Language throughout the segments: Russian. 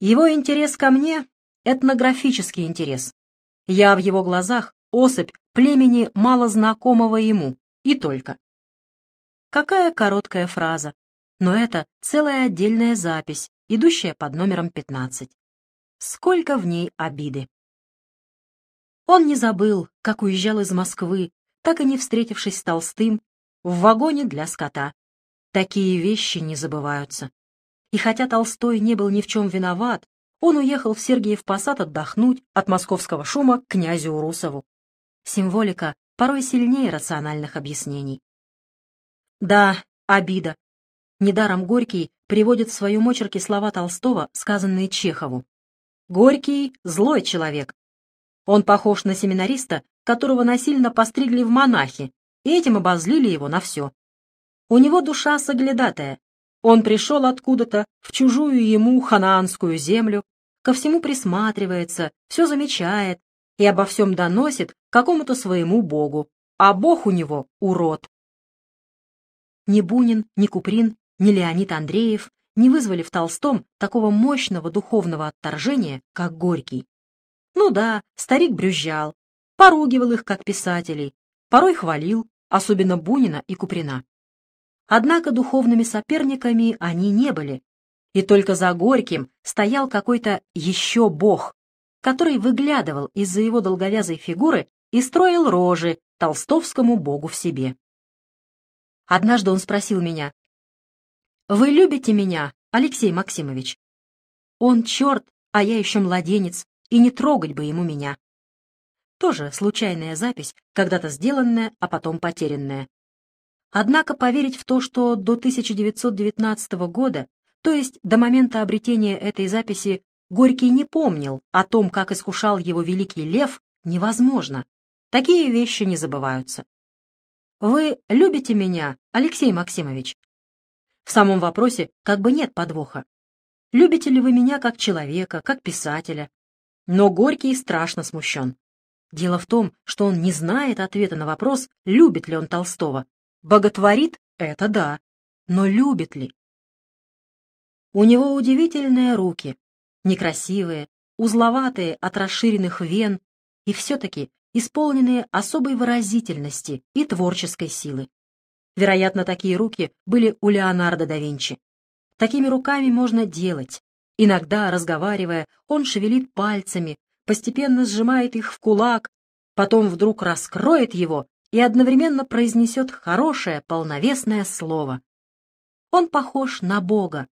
Его интерес ко мне — этнографический интерес. Я в его глазах особь племени малознакомого ему, и только. Какая короткая фраза, но это целая отдельная запись, идущая под номером 15. Сколько в ней обиды. Он не забыл, как уезжал из Москвы, так и не встретившись с Толстым, в вагоне для скота. Такие вещи не забываются. И хотя Толстой не был ни в чем виноват, он уехал в Сергиев Посад отдохнуть от московского шума к князю Урусову. Символика порой сильнее рациональных объяснений. Да, обида. Недаром Горький приводит в своем очерке слова Толстого, сказанные Чехову. Горький — злой человек. Он похож на семинариста, которого насильно постригли в монахи, и этим обозлили его на все. У него душа соглядатая. Он пришел откуда-то в чужую ему ханаанскую землю, ко всему присматривается, все замечает и обо всем доносит какому-то своему богу, а бог у него — урод. Ни Бунин, ни Куприн, ни Леонид Андреев не вызвали в Толстом такого мощного духовного отторжения, как Горький. Ну да, старик брюзжал, поругивал их как писателей, порой хвалил, особенно Бунина и Куприна. Однако духовными соперниками они не были, и только за Горьким стоял какой-то еще бог, который выглядывал из-за его долговязой фигуры и строил рожи толстовскому богу в себе. Однажды он спросил меня, «Вы любите меня, Алексей Максимович?» Он черт, а я еще младенец, и не трогать бы ему меня. Тоже случайная запись, когда-то сделанная, а потом потерянная. Однако поверить в то, что до 1919 года, то есть до момента обретения этой записи, Горький не помнил о том, как искушал его великий лев, невозможно. Такие вещи не забываются. Вы любите меня, Алексей Максимович? В самом вопросе как бы нет подвоха. Любите ли вы меня как человека, как писателя? Но Горький страшно смущен. Дело в том, что он не знает ответа на вопрос, любит ли он Толстого. Боготворит — это да, но любит ли? У него удивительные руки, некрасивые, узловатые от расширенных вен, и все-таки исполненные особой выразительности и творческой силы. Вероятно, такие руки были у Леонардо да Винчи. Такими руками можно делать. Иногда, разговаривая, он шевелит пальцами, постепенно сжимает их в кулак, потом вдруг раскроет его и одновременно произнесет хорошее, полновесное слово. Он похож на Бога,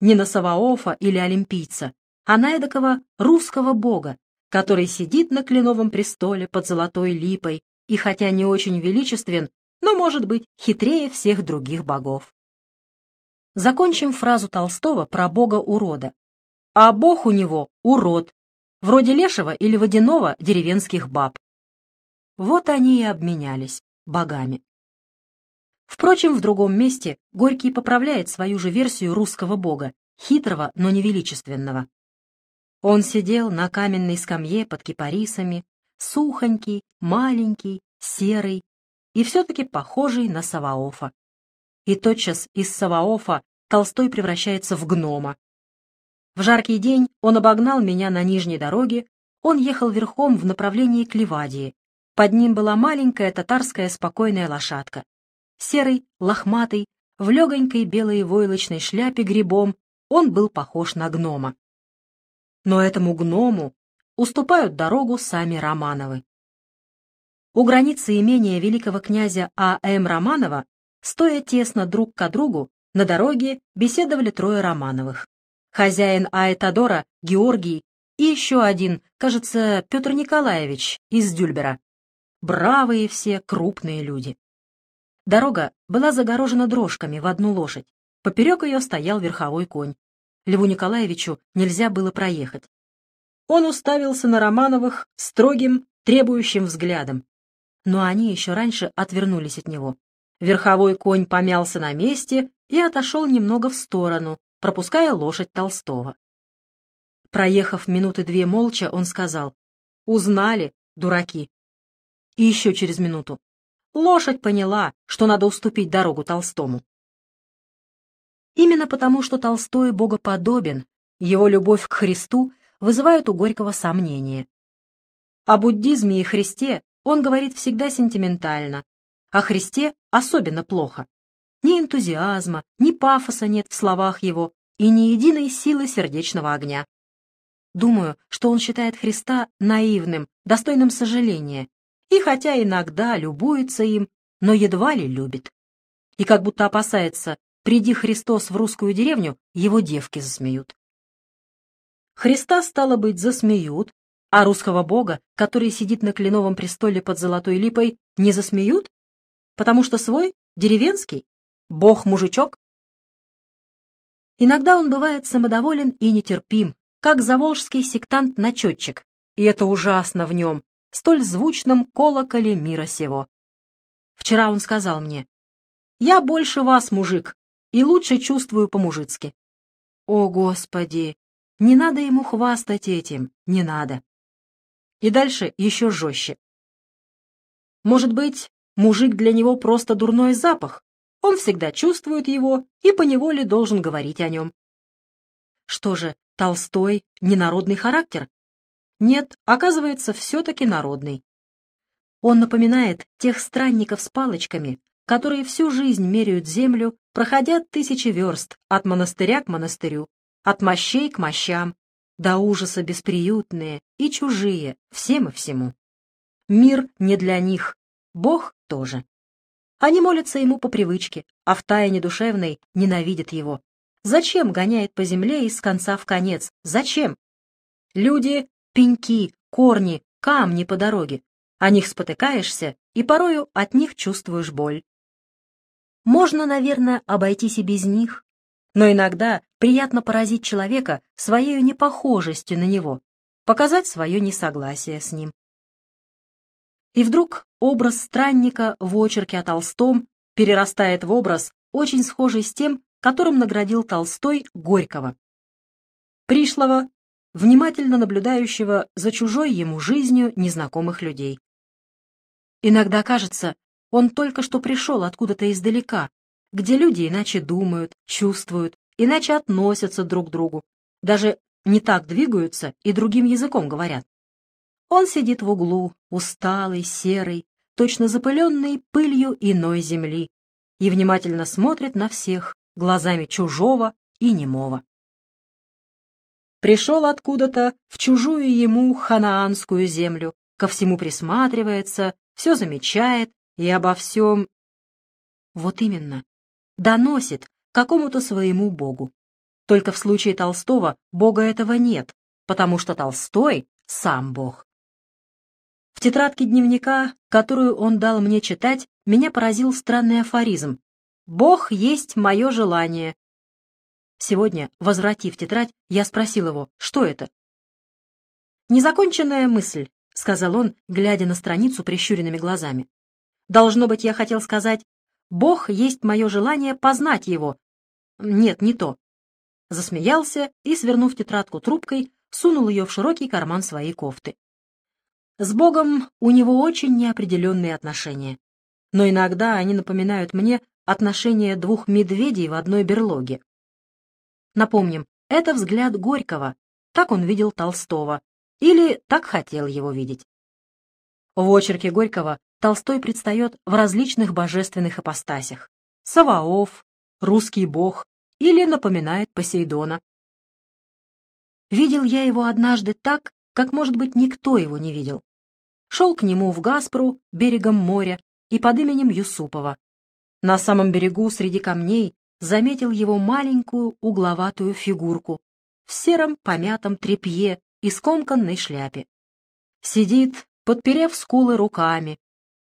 не на Саваофа или Олимпийца, а на эдакого русского Бога, который сидит на кленовом престоле под золотой липой и, хотя не очень величествен, но, может быть, хитрее всех других богов. Закончим фразу Толстого про бога-урода. А бог у него — урод, вроде лешего или водяного деревенских баб. Вот они и обменялись богами. Впрочем, в другом месте Горький поправляет свою же версию русского бога, хитрого, но невеличественного. Он сидел на каменной скамье под кипарисами, сухонький, маленький, серый и все-таки похожий на Саваофа. И тотчас из Саваофа Толстой превращается в гнома. В жаркий день он обогнал меня на нижней дороге, он ехал верхом в направлении к Ливадии. Под ним была маленькая татарская спокойная лошадка. Серый, лохматый, в легонькой белой войлочной шляпе грибом, он был похож на гнома но этому гному уступают дорогу сами Романовы. У границы имения великого князя А.М. Романова, стоя тесно друг к другу, на дороге беседовали трое Романовых. Хозяин Аэтадора, Георгий и еще один, кажется, Петр Николаевич из Дюльбера. Бравые все, крупные люди. Дорога была загорожена дрожками в одну лошадь. Поперек ее стоял верховой конь. Льву Николаевичу нельзя было проехать. Он уставился на Романовых строгим, требующим взглядом. Но они еще раньше отвернулись от него. Верховой конь помялся на месте и отошел немного в сторону, пропуская лошадь Толстого. Проехав минуты две молча, он сказал, «Узнали, дураки». И еще через минуту, «Лошадь поняла, что надо уступить дорогу Толстому». Именно потому, что Толстой богоподобен, его любовь к Христу вызывают у Горького сомнения. О буддизме и Христе он говорит всегда сентиментально, о Христе особенно плохо. Ни энтузиазма, ни пафоса нет в словах его и ни единой силы сердечного огня. Думаю, что он считает Христа наивным, достойным сожаления, и хотя иногда любуется им, но едва ли любит. И как будто опасается, приди Христос в русскую деревню, его девки засмеют. Христа, стало быть, засмеют, а русского бога, который сидит на кленовом престоле под золотой липой, не засмеют? Потому что свой, деревенский, бог-мужичок? Иногда он бывает самодоволен и нетерпим, как заволжский сектант-начетчик, и это ужасно в нем, столь звучном колоколе мира сего. Вчера он сказал мне, «Я больше вас, мужик, и лучше чувствую по-мужицки». О, Господи! Не надо ему хвастать этим, не надо. И дальше еще жестче. Может быть, мужик для него просто дурной запах? Он всегда чувствует его и поневоле должен говорить о нем. Что же, Толстой — ненародный характер? Нет, оказывается, все-таки народный. Он напоминает тех странников с палочками, которые всю жизнь меряют землю, проходя тысячи верст от монастыря к монастырю, от мощей к мощам, до ужаса бесприютные и чужие всем и всему. Мир не для них, Бог тоже. Они молятся ему по привычке, а в тайне душевной ненавидят его, Зачем гоняет по земле из конца в конец? Зачем? Люди — пеньки, корни, камни по дороге. О них спотыкаешься, и порою от них чувствуешь боль. Можно, наверное, обойтись и без них, но иногда приятно поразить человека своей непохожестью на него, показать свое несогласие с ним. И вдруг образ странника в очерке о Толстом перерастает в образ, очень схожий с тем, которым наградил Толстой Горького. Пришлого, внимательно наблюдающего за чужой ему жизнью незнакомых людей. Иногда кажется, он только что пришел откуда-то издалека, где люди иначе думают, чувствуют, иначе относятся друг к другу, даже не так двигаются и другим языком говорят. Он сидит в углу, усталый, серый, точно запыленный пылью иной земли, и внимательно смотрит на всех, глазами чужого и немого. Пришел откуда-то в чужую ему ханаанскую землю, ко всему присматривается, все замечает и обо всем... Вот именно, доносит какому-то своему богу. Только в случае Толстого бога этого нет, потому что Толстой — сам бог. В тетрадке дневника, которую он дал мне читать, меня поразил странный афоризм, Бог есть мое желание. Сегодня, возвратив тетрадь, я спросил его, что это? «Незаконченная мысль», — сказал он, глядя на страницу прищуренными глазами. «Должно быть, я хотел сказать, Бог есть мое желание познать его. Нет, не то». Засмеялся и, свернув тетрадку трубкой, сунул ее в широкий карман своей кофты. С Богом у него очень неопределенные отношения, но иногда они напоминают мне отношение двух медведей в одной берлоге. Напомним, это взгляд Горького, так он видел Толстого, или так хотел его видеть. В очерке Горького Толстой предстает в различных божественных ипостасях. Саваоф, русский бог или напоминает Посейдона. Видел я его однажды так, как, может быть, никто его не видел. Шел к нему в Гаспру, берегом моря, и под именем Юсупова, на самом берегу среди камней заметил его маленькую угловатую фигурку в сером помятом тряпье и скомканной шляпе. Сидит, подперев скулы руками,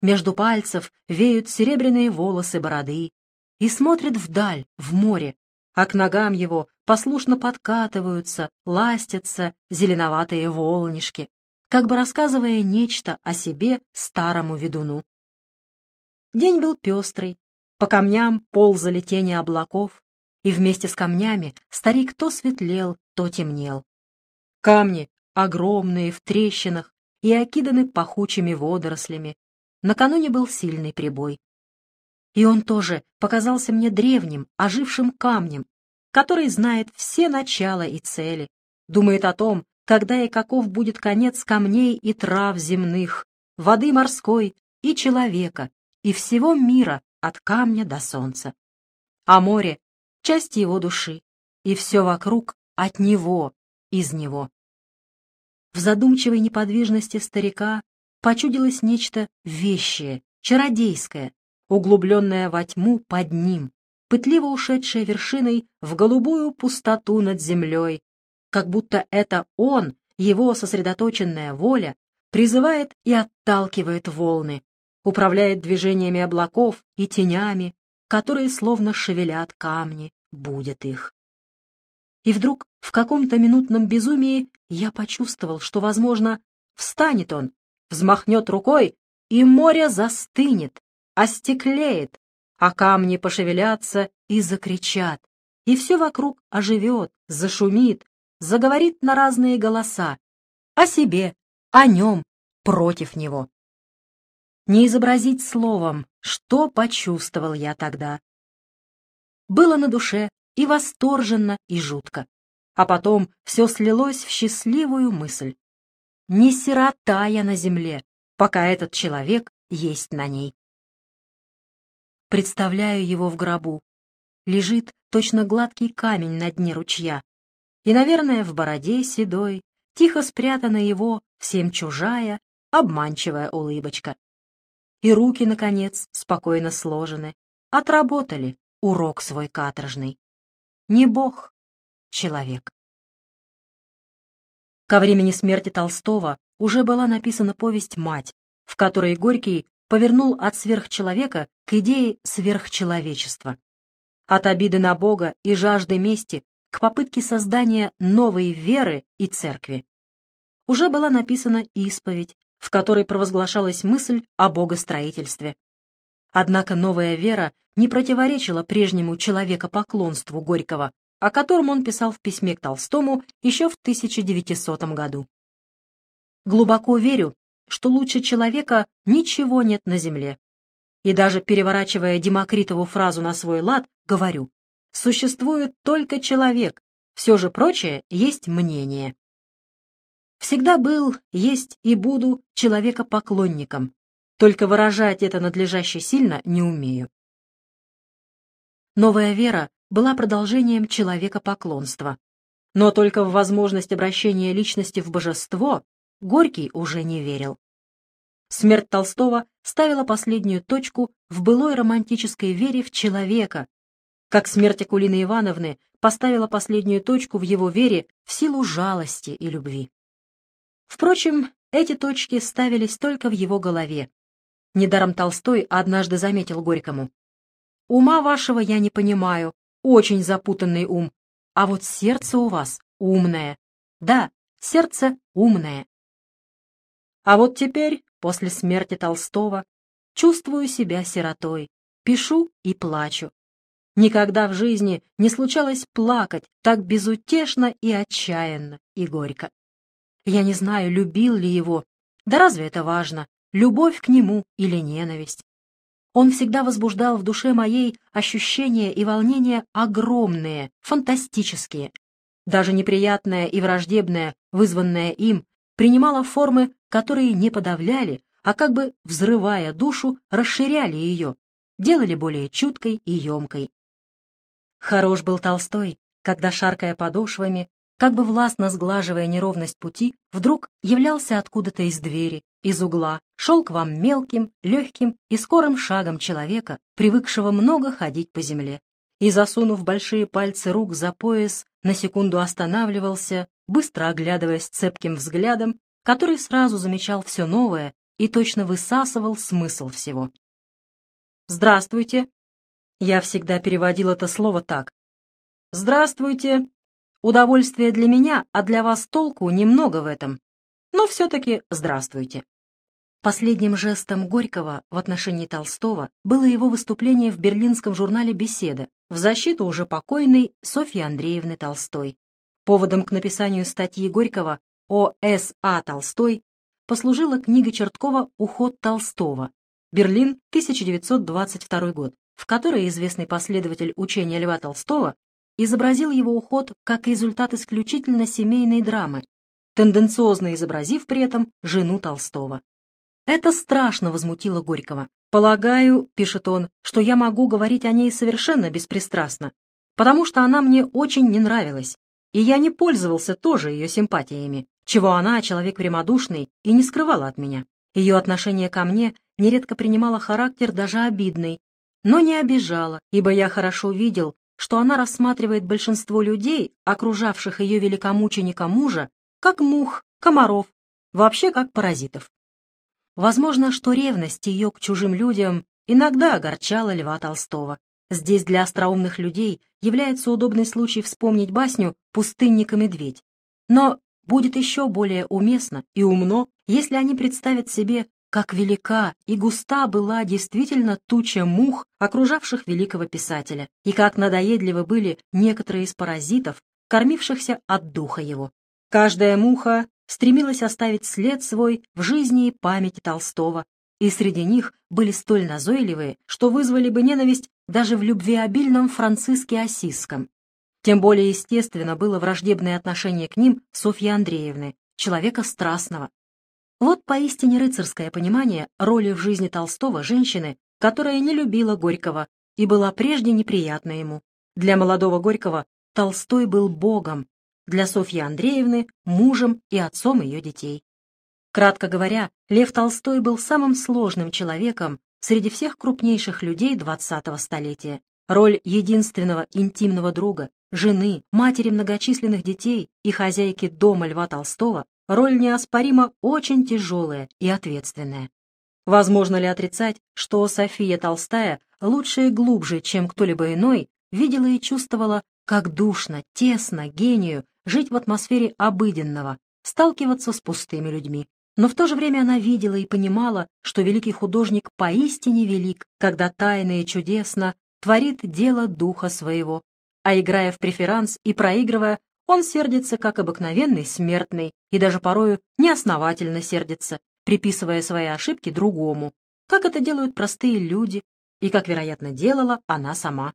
между пальцев веют серебряные волосы бороды и смотрит вдаль, в море, а к ногам его послушно подкатываются, ластятся зеленоватые волнишки, как бы рассказывая нечто о себе старому ведуну. День был пестрый, по камням ползали тени облаков, и вместе с камнями старик то светлел, то темнел. Камни, огромные, в трещинах и окиданы пахучими водорослями. Накануне был сильный прибой. И он тоже показался мне древним, ожившим камнем, который знает все начала и цели, думает о том, когда и каков будет конец камней и трав земных, воды морской и человека, и всего мира от камня до солнца. А море — часть его души, и все вокруг от него, из него. В задумчивой неподвижности старика почудилось нечто вещее, чародейское, углубленное во тьму под ним, пытливо ушедшее вершиной в голубую пустоту над землей, как будто это он, его сосредоточенная воля, призывает и отталкивает волны, управляет движениями облаков и тенями, которые словно шевелят камни, будет их. И вдруг в каком-то минутном безумии я почувствовал, что, возможно, встанет он, взмахнет рукой, и море застынет, остеклеет, а камни пошевелятся и закричат, и все вокруг оживет, зашумит, заговорит на разные голоса, о себе, о нем, против него. Не изобразить словом, что почувствовал я тогда. Было на душе и восторженно, и жутко. А потом все слилось в счастливую мысль. Не сирота я на земле, пока этот человек есть на ней. Представляю его в гробу. Лежит точно гладкий камень на дне ручья, и, наверное, в бороде седой, тихо спрятана его, всем чужая, обманчивая улыбочка. И руки, наконец, спокойно сложены, отработали урок свой каторжный. Не бог, человек. Ко времени смерти Толстого уже была написана повесть «Мать», в которой Горький повернул от сверхчеловека к идее сверхчеловечества. От обиды на Бога и жажды мести к попытке создания новой веры и церкви. Уже была написана исповедь, в которой провозглашалась мысль о богостроительстве. Однако новая вера не противоречила прежнему человекопоклонству Горького, о котором он писал в письме к Толстому еще в 1900 году. «Глубоко верю, что лучше человека ничего нет на земле. И даже переворачивая Демокритову фразу на свой лад, говорю, Существует только человек, все же прочее есть мнение. Всегда был, есть и буду человека-поклонником, только выражать это надлежаще сильно не умею. Новая вера была продолжением человека-поклонства, но только в возможность обращения личности в божество Горький уже не верил. Смерть Толстого ставила последнюю точку в былой романтической вере в человека, как смерть Акулины Ивановны поставила последнюю точку в его вере в силу жалости и любви. Впрочем, эти точки ставились только в его голове. Недаром Толстой однажды заметил Горькому. «Ума вашего я не понимаю, очень запутанный ум, а вот сердце у вас умное. Да, сердце умное». А вот теперь, после смерти Толстого, чувствую себя сиротой, пишу и плачу, Никогда в жизни не случалось плакать так безутешно и отчаянно и горько. Я не знаю, любил ли его, да разве это важно, любовь к нему или ненависть. Он всегда возбуждал в душе моей ощущения и волнения огромные, фантастические. Даже неприятное и враждебное, вызванное им, принимало формы, которые не подавляли, а как бы, взрывая душу, расширяли ее, делали более чуткой и емкой. Хорош был Толстой, когда, шаркая подошвами, как бы властно сглаживая неровность пути, вдруг являлся откуда-то из двери, из угла, шел к вам мелким, легким и скорым шагом человека, привыкшего много ходить по земле. И, засунув большие пальцы рук за пояс, на секунду останавливался, быстро оглядываясь цепким взглядом, который сразу замечал все новое и точно высасывал смысл всего. «Здравствуйте!» Я всегда переводил это слово так. «Здравствуйте. Удовольствие для меня, а для вас толку немного в этом. Но все-таки здравствуйте». Последним жестом Горького в отношении Толстого было его выступление в берлинском журнале «Беседа» в защиту уже покойной Софьи Андреевны Толстой. Поводом к написанию статьи Горького о С.А. Толстой послужила книга Черткова «Уход Толстого», Берлин, 1922 год в которой известный последователь учения Льва Толстого изобразил его уход как результат исключительно семейной драмы, тенденциозно изобразив при этом жену Толстого. Это страшно возмутило Горького. «Полагаю, — пишет он, — что я могу говорить о ней совершенно беспристрастно, потому что она мне очень не нравилась, и я не пользовался тоже ее симпатиями, чего она, человек прямодушный, и не скрывала от меня. Ее отношение ко мне нередко принимало характер даже обидный, но не обижала, ибо я хорошо видел, что она рассматривает большинство людей, окружавших ее великомученика мужа, как мух, комаров, вообще как паразитов. Возможно, что ревность ее к чужим людям иногда огорчала Льва Толстого. Здесь для остроумных людей является удобный случай вспомнить басню «Пустынник и медведь». Но будет еще более уместно и умно, если они представят себе, как велика и густа была действительно туча мух, окружавших великого писателя, и как надоедливы были некоторые из паразитов, кормившихся от духа его. Каждая муха стремилась оставить след свой в жизни и памяти Толстого, и среди них были столь назойливые, что вызвали бы ненависть даже в любвеобильном Франциске Осиском. Тем более естественно было враждебное отношение к ним Софьи Андреевны, человека страстного. Вот поистине рыцарское понимание роли в жизни Толстого женщины, которая не любила Горького и была прежде неприятна ему. Для молодого Горького Толстой был богом, для Софьи Андреевны — мужем и отцом ее детей. Кратко говоря, Лев Толстой был самым сложным человеком среди всех крупнейших людей XX столетия. Роль единственного интимного друга, жены, матери многочисленных детей и хозяйки дома Льва Толстого роль неоспоримо очень тяжелая и ответственная. Возможно ли отрицать, что София Толстая лучше и глубже, чем кто-либо иной, видела и чувствовала, как душно, тесно гению жить в атмосфере обыденного, сталкиваться с пустыми людьми. Но в то же время она видела и понимала, что великий художник поистине велик, когда тайно и чудесно творит дело духа своего. А играя в преферанс и проигрывая, он сердится, как обыкновенный смертный, и даже порою неосновательно сердится, приписывая свои ошибки другому, как это делают простые люди, и как, вероятно, делала она сама.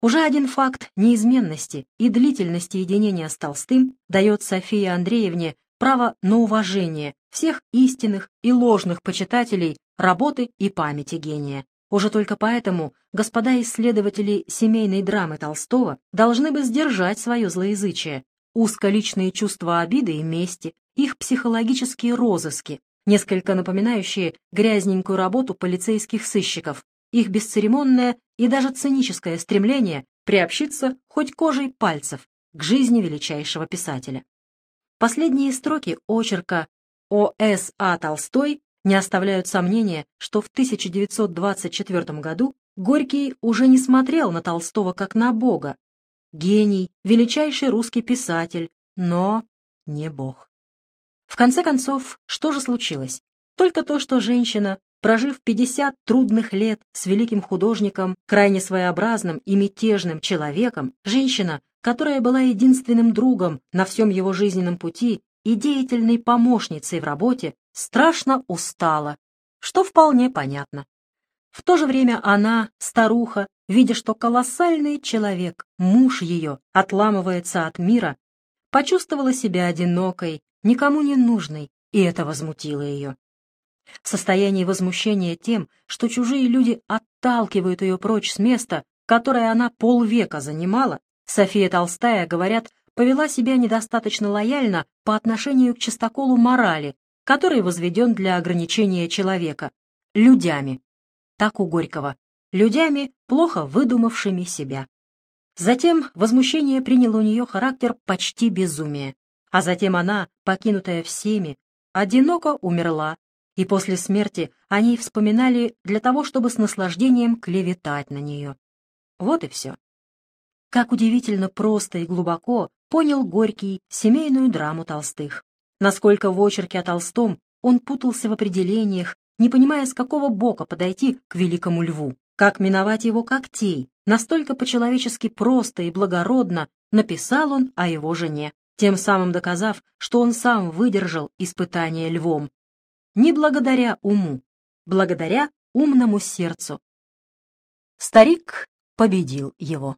Уже один факт неизменности и длительности единения с Толстым дает Софии Андреевне право на уважение всех истинных и ложных почитателей работы и памяти гения. Уже только поэтому господа исследователи семейной драмы Толстого должны бы сдержать свое злоязычие, узколичные чувства обиды и мести, их психологические розыски, несколько напоминающие грязненькую работу полицейских сыщиков, их бесцеремонное и даже циническое стремление приобщиться хоть кожей пальцев к жизни величайшего писателя. Последние строки очерка О.С. А. Толстой не оставляют сомнения, что в 1924 году Горький уже не смотрел на Толстого как на Бога. Гений, величайший русский писатель, но не Бог. В конце концов, что же случилось? Только то, что женщина Прожив 50 трудных лет с великим художником, крайне своеобразным и мятежным человеком, женщина, которая была единственным другом на всем его жизненном пути и деятельной помощницей в работе, страшно устала, что вполне понятно. В то же время она, старуха, видя, что колоссальный человек, муж ее, отламывается от мира, почувствовала себя одинокой, никому не нужной, и это возмутило ее. В состоянии возмущения тем, что чужие люди отталкивают ее прочь с места, которое она полвека занимала, София Толстая, говорят, повела себя недостаточно лояльно по отношению к чистоколу морали, который возведен для ограничения человека, людями. Так у Горького. Людями, плохо выдумавшими себя. Затем возмущение приняло у нее характер почти безумия, а затем она, покинутая всеми, одиноко умерла и после смерти они вспоминали для того, чтобы с наслаждением клеветать на нее. Вот и все. Как удивительно просто и глубоко понял Горький семейную драму Толстых. Насколько в очерке о Толстом он путался в определениях, не понимая, с какого бока подойти к великому льву, как миновать его когтей, настолько по-человечески просто и благородно написал он о его жене, тем самым доказав, что он сам выдержал испытание львом, не благодаря уму, благодаря умному сердцу. Старик победил его.